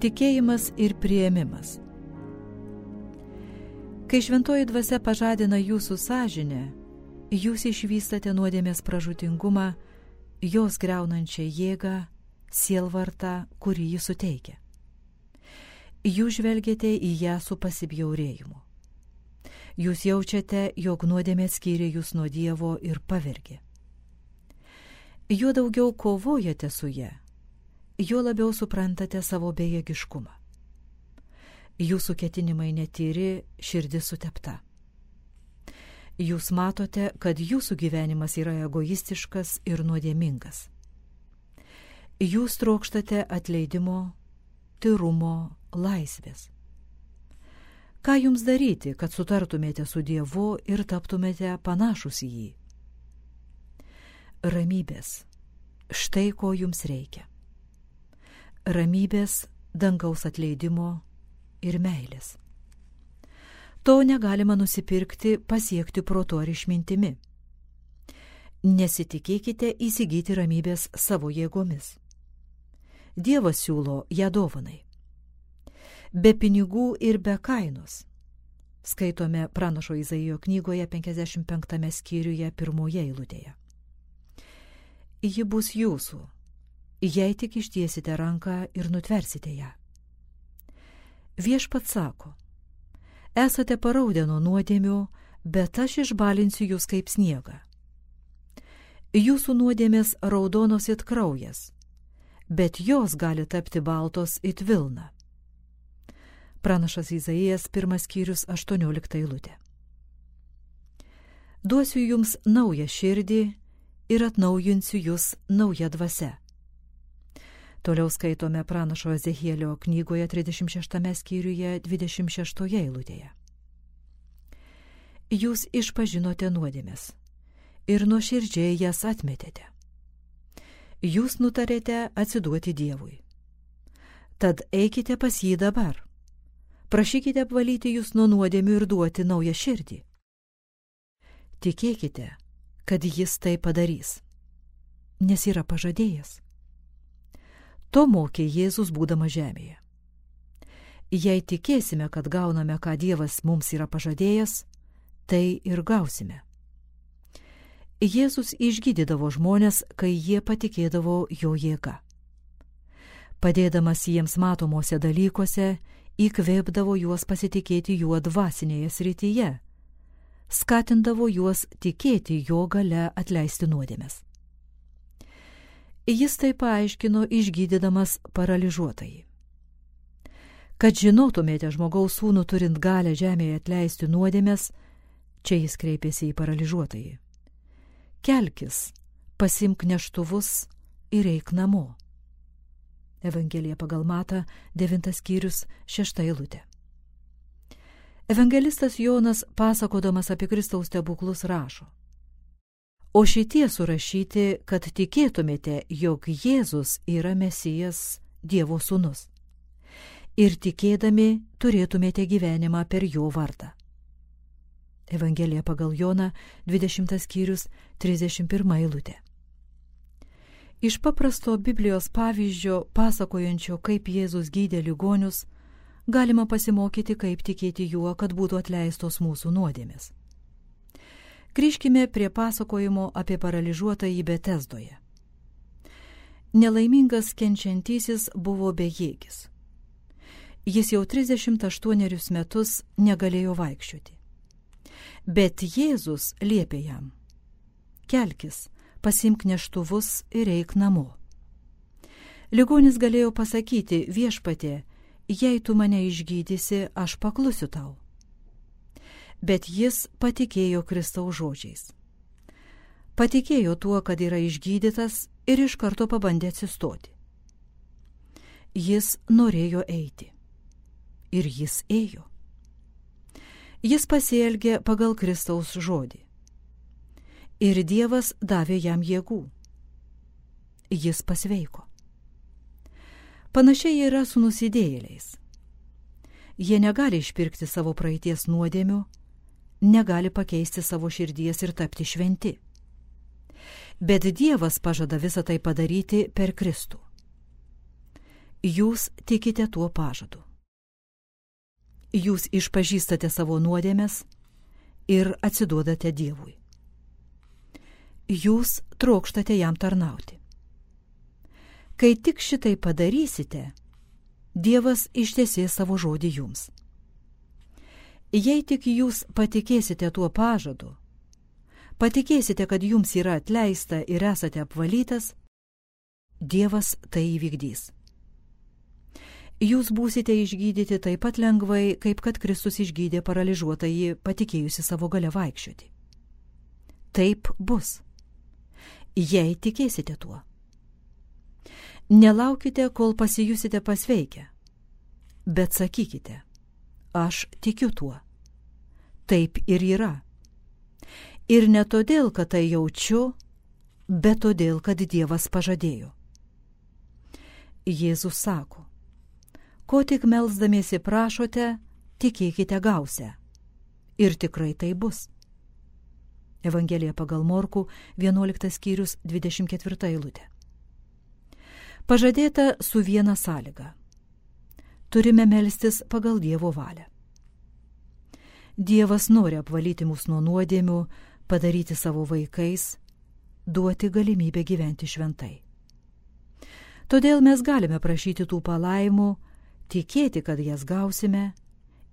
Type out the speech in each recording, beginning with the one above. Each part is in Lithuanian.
Tikėjimas ir prieimimas. Kai šventoji dvasia pažadina jūsų sąžinę, jūs išvystate nuodėmės pražutingumą, jos greunančią jėgą, sielvartą, kurį ji suteikia. Jūs žvelgiate į ją su pasibjaurėjimu. Jūs jaučiate, jog nuodėmė atskyrė jūs nuo Dievo ir pavergė. Juo daugiau kovojate su ją, juo labiau suprantate savo bejėgiškumą. Jūsų ketinimai netyri, širdis sutepta. Jūs matote, kad jūsų gyvenimas yra egoistiškas ir nuodėmingas. Jūs trokštate atleidimo, tyrumo, laisvės. Ką jums daryti, kad sutartumėte su Dievu ir taptumėte panašus į jį? Ramybės. Štai ko jums reikia ramybės, dangaus atleidimo ir meilės. To negalima nusipirkti, pasiekti proto ar išmintimi. Nesitikėkite įsigyti ramybės savo jėgomis. Dievas siūlo ją dovanai. Be pinigų ir be kainos. Skaitome pranašo Izaijo knygoje 55 skyriuje pirmoje eilutėje. Ji bus jūsų, jei tik ištiesite ranką ir nutversite ją. Viešpat sako, esate paraudę nuo nuodėmių, bet aš išbalinsiu jūs kaip sniegą. Jūsų nuodėmės raudonos it kraujas, bet jos gali tapti baltos it Vilna. Pranašas Izaijas pirmas skyrius 18 eilutė. Duosiu jums naują širdį ir atnaujinsiu jūs naują dvasę Toliau skaitome pranašo Ezechielio knygoje 36 skyriuje 26 eilutėje. Jūs išpažinote nuodėmės ir nuoširdžiai jas atmetėte. Jūs nutarėte atsiduoti Dievui. Tad eikite pas jį dabar. Prašykite apvalyti jūs nuo nuodėmių ir duoti naują širdį. Tikėkite, kad jis tai padarys, nes yra pažadėjęs. To mokė Jėzus būdama žemėje. Jei tikėsime, kad gauname, ką Dievas mums yra pažadėjęs, tai ir gausime. Jėzus išgydydavo žmonės, kai jie patikėdavo jo jėga. Padėdamas jiems matomose dalykuose, įkvėpdavo juos pasitikėti juo dvasinėje srityje, skatindavo juos tikėti jo gale atleisti nuodėmes. Jis tai paaiškino išgydydamas paralyžiuotai. Kad žinotumėte žmogaus sūnų turint galę žemėje atleisti nuodėmės, čia jis kreipėsi į paralyžiuotai. Kelkis, pasimk neštuvus ir eik namo. Evangelija pagal Mata, devintas skyrius, šešta eilutė. Evangelistas Jonas, pasakodamas apie Kristaus stebuklus, rašo o šitie surašyti, kad tikėtumėte, jog Jėzus yra Mesijas Dievo sūnus. Ir tikėdami turėtumėte gyvenimą per jo vardą. Evangelija pagal Joną 20 skyrius 31 eilutė. Iš paprasto Biblijos pavyzdžio, pasakojančio, kaip Jėzus gydė ligonius, galima pasimokyti, kaip tikėti juo, kad būtų atleistos mūsų nuodėmės. Grįžkime prie pasakojimo apie paralyžiuotą į Betesdoje. Nelaimingas kenčiantysis buvo bejėgis. Jis jau 38 metus negalėjo vaikščioti. Bet Jėzus liepė jam - kelkis, pasimk neštuvus ir eik namo. Ligonis galėjo pasakyti viešpatė, jei tu mane išgydysi, aš paklusiu tau bet jis patikėjo Kristaus žodžiais. Patikėjo tuo, kad yra išgydytas ir iš karto pabandė atsistoti. Jis norėjo eiti. Ir jis ėjo. Jis pasielgė pagal Kristaus žodį. Ir Dievas davė jam jėgų. Jis pasveiko. Panašiai yra su nusidėjėliais. Jie negali išpirkti savo praeities nuodėmių negali pakeisti savo širdies ir tapti šventi. Bet Dievas pažada visą tai padaryti per Kristų. jūs tikite tuo pažadu. Jūs išpažįstate savo nuodėmės ir atsiduodate Dievui. Jūs trokštate jam tarnauti. Kai tik šitai padarysite, Dievas ištiesė savo žodį jums. Jei tik jūs patikėsite tuo pažadu, patikėsite, kad jums yra atleista ir esate apvalytas, Dievas tai įvykdys. Jūs būsite išgydyti taip pat lengvai, kaip kad Kristus išgydė paralyžiuotąjį patikėjusi savo gale vaikščioti. Taip bus, jei tikėsite tuo. Nelaukite, kol pasijusite pasveikę, bet sakykite, aš tikiu tuo. Taip ir yra. Ir ne todėl, kad tai jaučiu, bet todėl, kad Dievas pažadėjo. Jėzus sako, ko tik melzdamiesi prašote, tikėkite gausia. Ir tikrai tai bus. Evangelija pagal Morku, 11 skyrius, 24 eilutė. Pažadėta su viena sąlyga. Turime melstis pagal Dievo valią. Dievas nori apvalyti mus nuo nuodėmių, padaryti savo vaikais, duoti galimybę gyventi šventai. Todėl mes galime prašyti tų palaimų, tikėti, kad jas gausime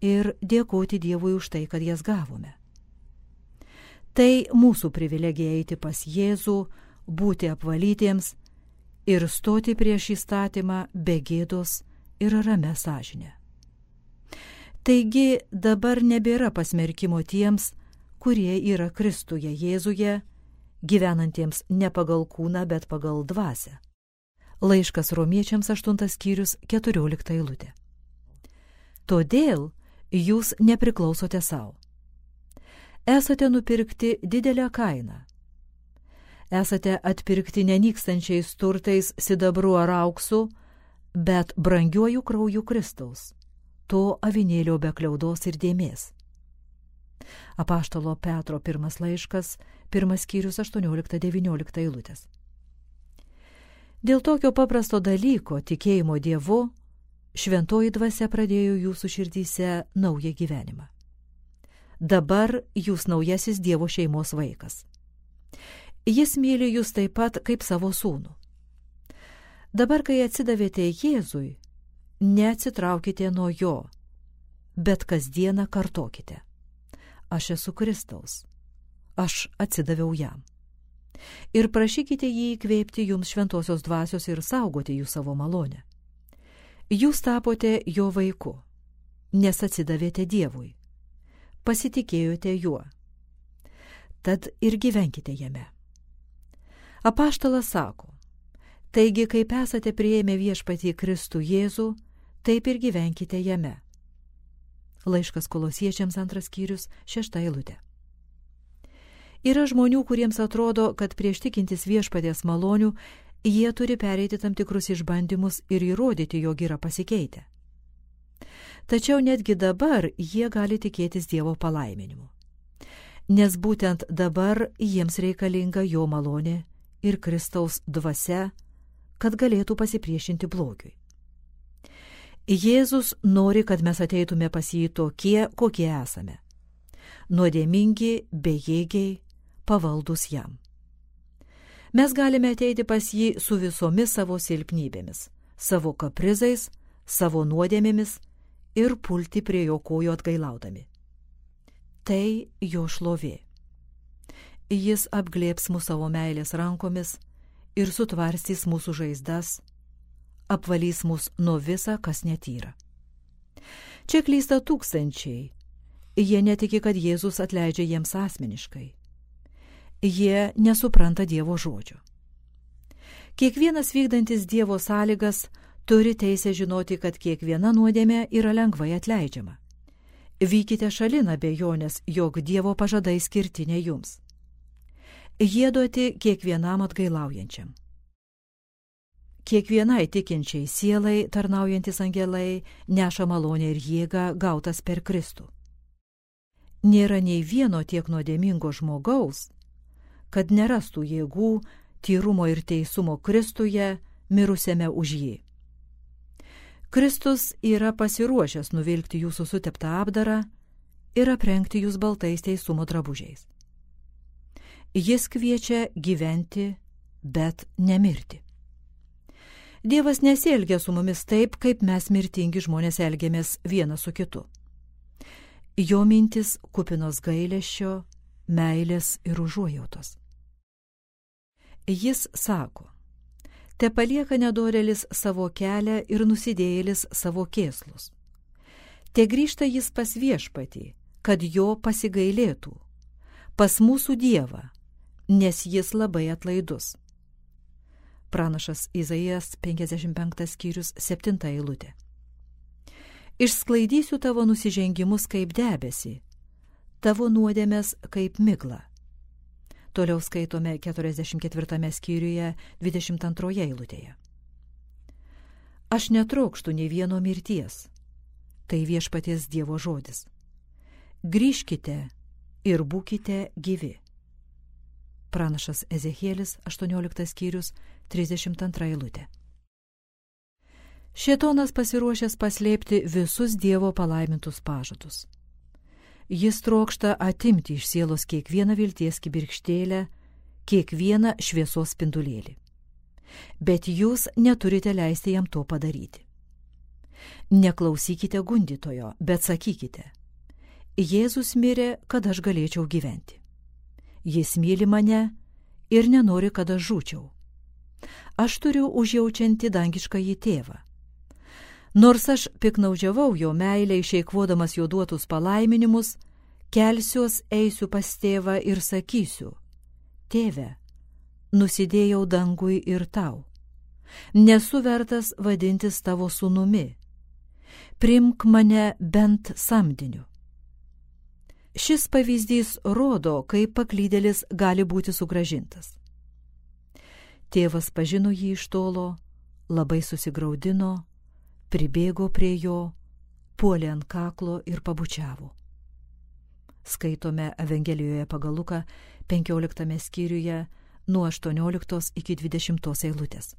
ir dėkoti Dievui už tai, kad jas gavome. Tai mūsų privilegija eiti pas Jėzų, būti apvalytiems ir stoti prieš įstatymą be gėdos ir rame sąžinę. Taigi dabar nebėra pasmerkimo tiems, kurie yra Kristuje Jėzuje, gyvenantiems ne pagal kūną, bet pagal dvasę. Laiškas romiečiams 8 skyrius 14 eilutė. Todėl jūs nepriklausote savo. Esate nupirkti didelę kainą. Esate atpirkti nenykstančiais turtais sidabru ar auksu, bet brangiuoju krauju Kristaus, to avinėlio be kliaudos ir dėmės. Apaštalo Petro pirmas laiškas, pirmas skyrius 18-19 eilutės. Dėl tokio paprasto dalyko, tikėjimo Dievu, šventoji dvasia pradėjo jūsų širdyse naują gyvenimą. Dabar jūs naujasis Dievo šeimos vaikas. Jis myli jūs taip pat kaip savo sūnų. Dabar, kai atsidavėte Jėzui, neatsitraukite nuo jo, bet kasdieną kartokite. Aš esu Kristaus. Aš atsidaviau jam ir prašykite jį įkvėpti jums šventosios dvasios ir saugoti jų savo malonę. Jūs tapote jo vaiku, nes atsidavėte Dievui, pasitikėjote juo. Tad ir gyvenkite jame. Apaštalas sako, taigi kaip esate prieėmę viešpatį Kristų Jėzų, taip ir gyvenkite jame. Laiškas kolosiečiams antras skyrius šešta eilutė. Yra žmonių, kuriems atrodo, kad prieš tikintis viešpatės malonių jie turi pereiti tam tikrus išbandymus ir įrodyti, jog yra pasikeitę. Tačiau netgi dabar jie gali tikėtis Dievo palaiminimu. Nes būtent dabar jiems reikalinga jo malonė ir Kristaus dvasia, kad galėtų pasipriešinti blogiui. Jėzus nori, kad mes ateitume pas jį tokie, kokie esame. Nuodėmingi, bejėgiai, pavaldus jam. Mes galime ateiti pas jį su visomis savo silpnybėmis, savo kaprizais, savo nuodėmėmis ir pulti prie jo kojų atgailaudami. Tai jo šlovė. Jis apglėps mūsų savo meilės rankomis ir sutvarstys mūsų žaizdas, apvalys mus nuo visa, kas netyra. Čia klysta tūkstančiai. Jie netiki, kad Jėzus atleidžia jiems asmeniškai jie nesupranta Dievo žodžio. Kiekvienas vykdantis Dievo sąlygas turi teisę žinoti, kad kiekviena nuodėmė yra lengvai atleidžiama. Vykite šalina bejonės, jog Dievo pažadai skirti ne jums. Jie duoti kiekvienam atgailaujančiam. Kiekvienai tikinčiai sielai tarnaujantis angelai neša malonę ir jėgą gautas per Kristų. Nėra nei vieno tiek nuodėmingo žmogaus, kad nerastų jėgų, tyrumo ir teisumo Kristuje, mirusiame už jį. Kristus yra pasiruošęs nuvilkti jūsų suteptą apdarą ir aprengti jūs baltais teisumo drabužiais. Jis kviečia gyventi, bet nemirti. Dievas nesielgia su mumis taip, kaip mes mirtingi žmonės elgiamės vienas su kitu. Jo mintis kupinos gailėšio, meilės ir užuojautos. Jis sako, te palieka nedorelis savo kelią ir nusidėjėlis savo kėslus. Te grįžta jis pas viešpatį, kad jo pasigailėtų, pas mūsų Dievą, nes jis labai atlaidus. Pranašas Izaijas 55 skyrius 7 eilutė. Išsklaidysiu tavo nusižengimus kaip debesį, tavo nuodėmės kaip migla. Toliau skaitome 44 skyriuje 22 eilutėje. Aš netraukštų nei vieno mirties. Tai viešpaties Dievo žodis. Grįžkite ir būkite gyvi. Pranašas Ezekielis 18 skyrius 32 eilutė. Šėtonas pasiruošęs paslėpti visus Dievo palaimintus pažadus. Jis trokšta atimti iš sielos kiekvieną vilties kibirkštėlę, kiekvieną šviesos spindulėlį. Bet jūs neturite leisti jam to padaryti. Neklausykite gundytojo, bet sakykite, Jėzus mirė, kad aš galėčiau gyventi. Jis myli mane ir nenori, kad aš žūčiau. Aš turiu užjaučianti dangišką į tėvą. Nors aš piknaudžiavau jo meilę išeikvodamas jo duotus palaiminimus, kelsiuos eisiu pas tėvą ir sakysiu, tėve, nusidėjau dangui ir tau, nesu vertas vadintis tavo sūnumi, primk mane bent samdiniu. Šis pavyzdys rodo, kaip paklydėlis gali būti sugražintas. Tėvas pažino jį iš tolo, labai susigaudino, pribėgo prie jo, puolė ant kaklo ir pabučiavo. Skaitome Evangelijoje pagal Luką 15 skyriuje nuo 18 iki 20 eilutės.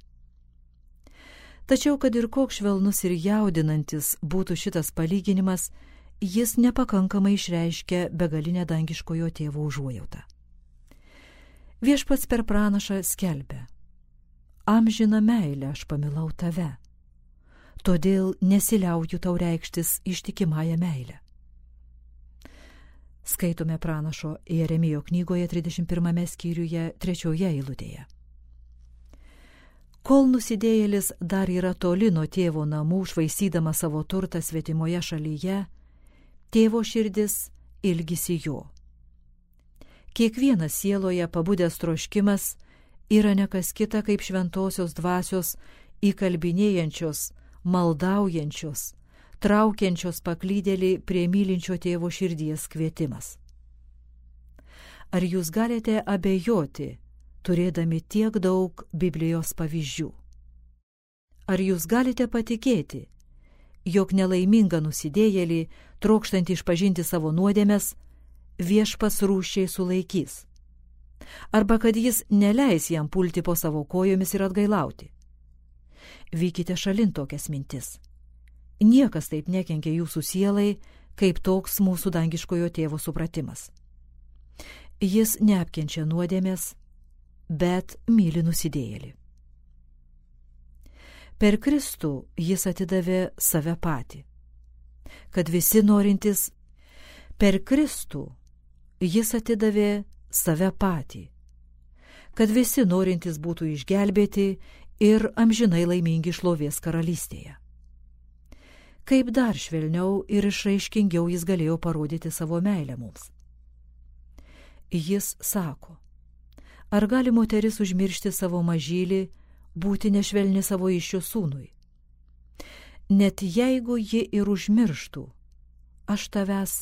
Tačiau, kad ir koks švelnus ir jaudinantis būtų šitas palyginimas, jis nepakankamai išreiškia begalinę dangiškojo tėvo užuojautą. Viešpats per pranašą skelbia: Amžina meilė aš pamilau tave todėl nesiliauju tau reikštis ištikimąją meilę. Skaitome pranašo Jeremijo knygoje 31 skyriuje 3 eilutėje. Kol nusidėjėlis dar yra toli nuo tėvo namų, švaisydama savo turtą svetimoje šalyje, tėvo širdis ilgisi jo. Kiekvienas sieloje pabudęs troškimas yra nekas kita kaip šventosios dvasios įkalbinėjančios maldaujančios, traukiančios paklydėlį prie mylinčio tėvo širdies kvietimas. Ar jūs galite abejoti, turėdami tiek daug Biblijos pavyzdžių? Ar jūs galite patikėti, jog nelaimingą nusidėjėlį, trokštantį išpažinti savo nuodėmes, viešpas rūšiai sulaikys? Arba kad jis neleis jam pulti po savo kojomis ir atgailauti? vykite šalin tokias mintis. Niekas taip nekenkia jūsų sielai, kaip toks mūsų dangiškojo tėvo supratimas. Jis neapkenčia nuodėmės, bet myli nusidėjėlį. Per Kristų jis atidavė save patį, kad visi norintys per Kristų jis atidavė save patį, kad visi norintys būtų išgelbėti ir amžinai laimingi šlovės karalystėje. Kaip dar švelniau ir išraiškingiau jis galėjo parodyti savo meilę mums. Jis sako, ar gali moteris užmiršti savo mažylį, būti nešvelni savo iššio sūnui? Net jeigu ji ir užmirštų, aš tavęs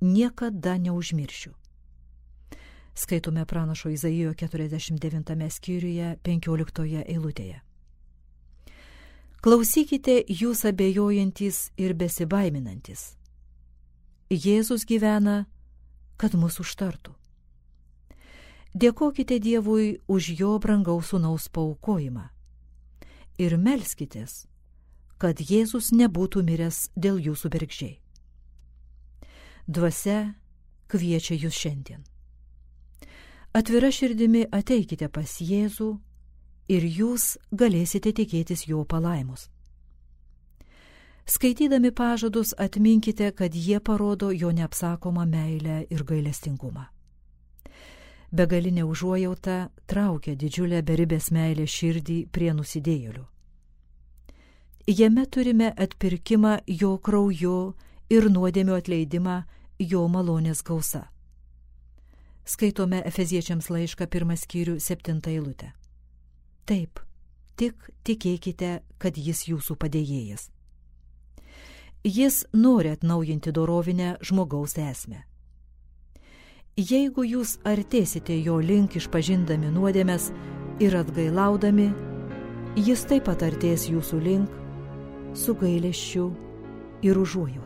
niekada neužmiršiu skaitome pranašo Izaijo 49 skyriuje 15 eilutėje. Klausykite jūs abejojantis ir besibaiminantis. Jėzus gyvena, kad mus užtartų. Dėkokite Dievui už jo brangaus sūnaus paukojimą ir melskitės, kad Jėzus nebūtų miręs dėl jūsų bergždžiai. Dvasia kviečia jūs šiandien. Atvira širdimi ateikite pas Jėzų ir jūs galėsite tikėtis jo palaimus. Skaitydami pažadus atminkite, kad jie parodo jo neapsakomą meilę ir gailestingumą. Begalinė užuojauta traukia didžiulę beribės meilę širdį prie nusidėjėlių. Jame turime atpirkimą jo krauju ir nuodėmio atleidimą jo malonės gausa. Skaitome Efeziečiams laišką pirmas skyrių septintą eilutę. Taip, tik tikėkite, kad jis jūsų padėjėjas. Jis nori atnaujinti dorovinę žmogaus esmę. Jeigu jūs artėsite jo link išpažindami nuodėmės ir atgailaudami, jis taip pat artės jūsų link su gailėščiu ir užuojauta.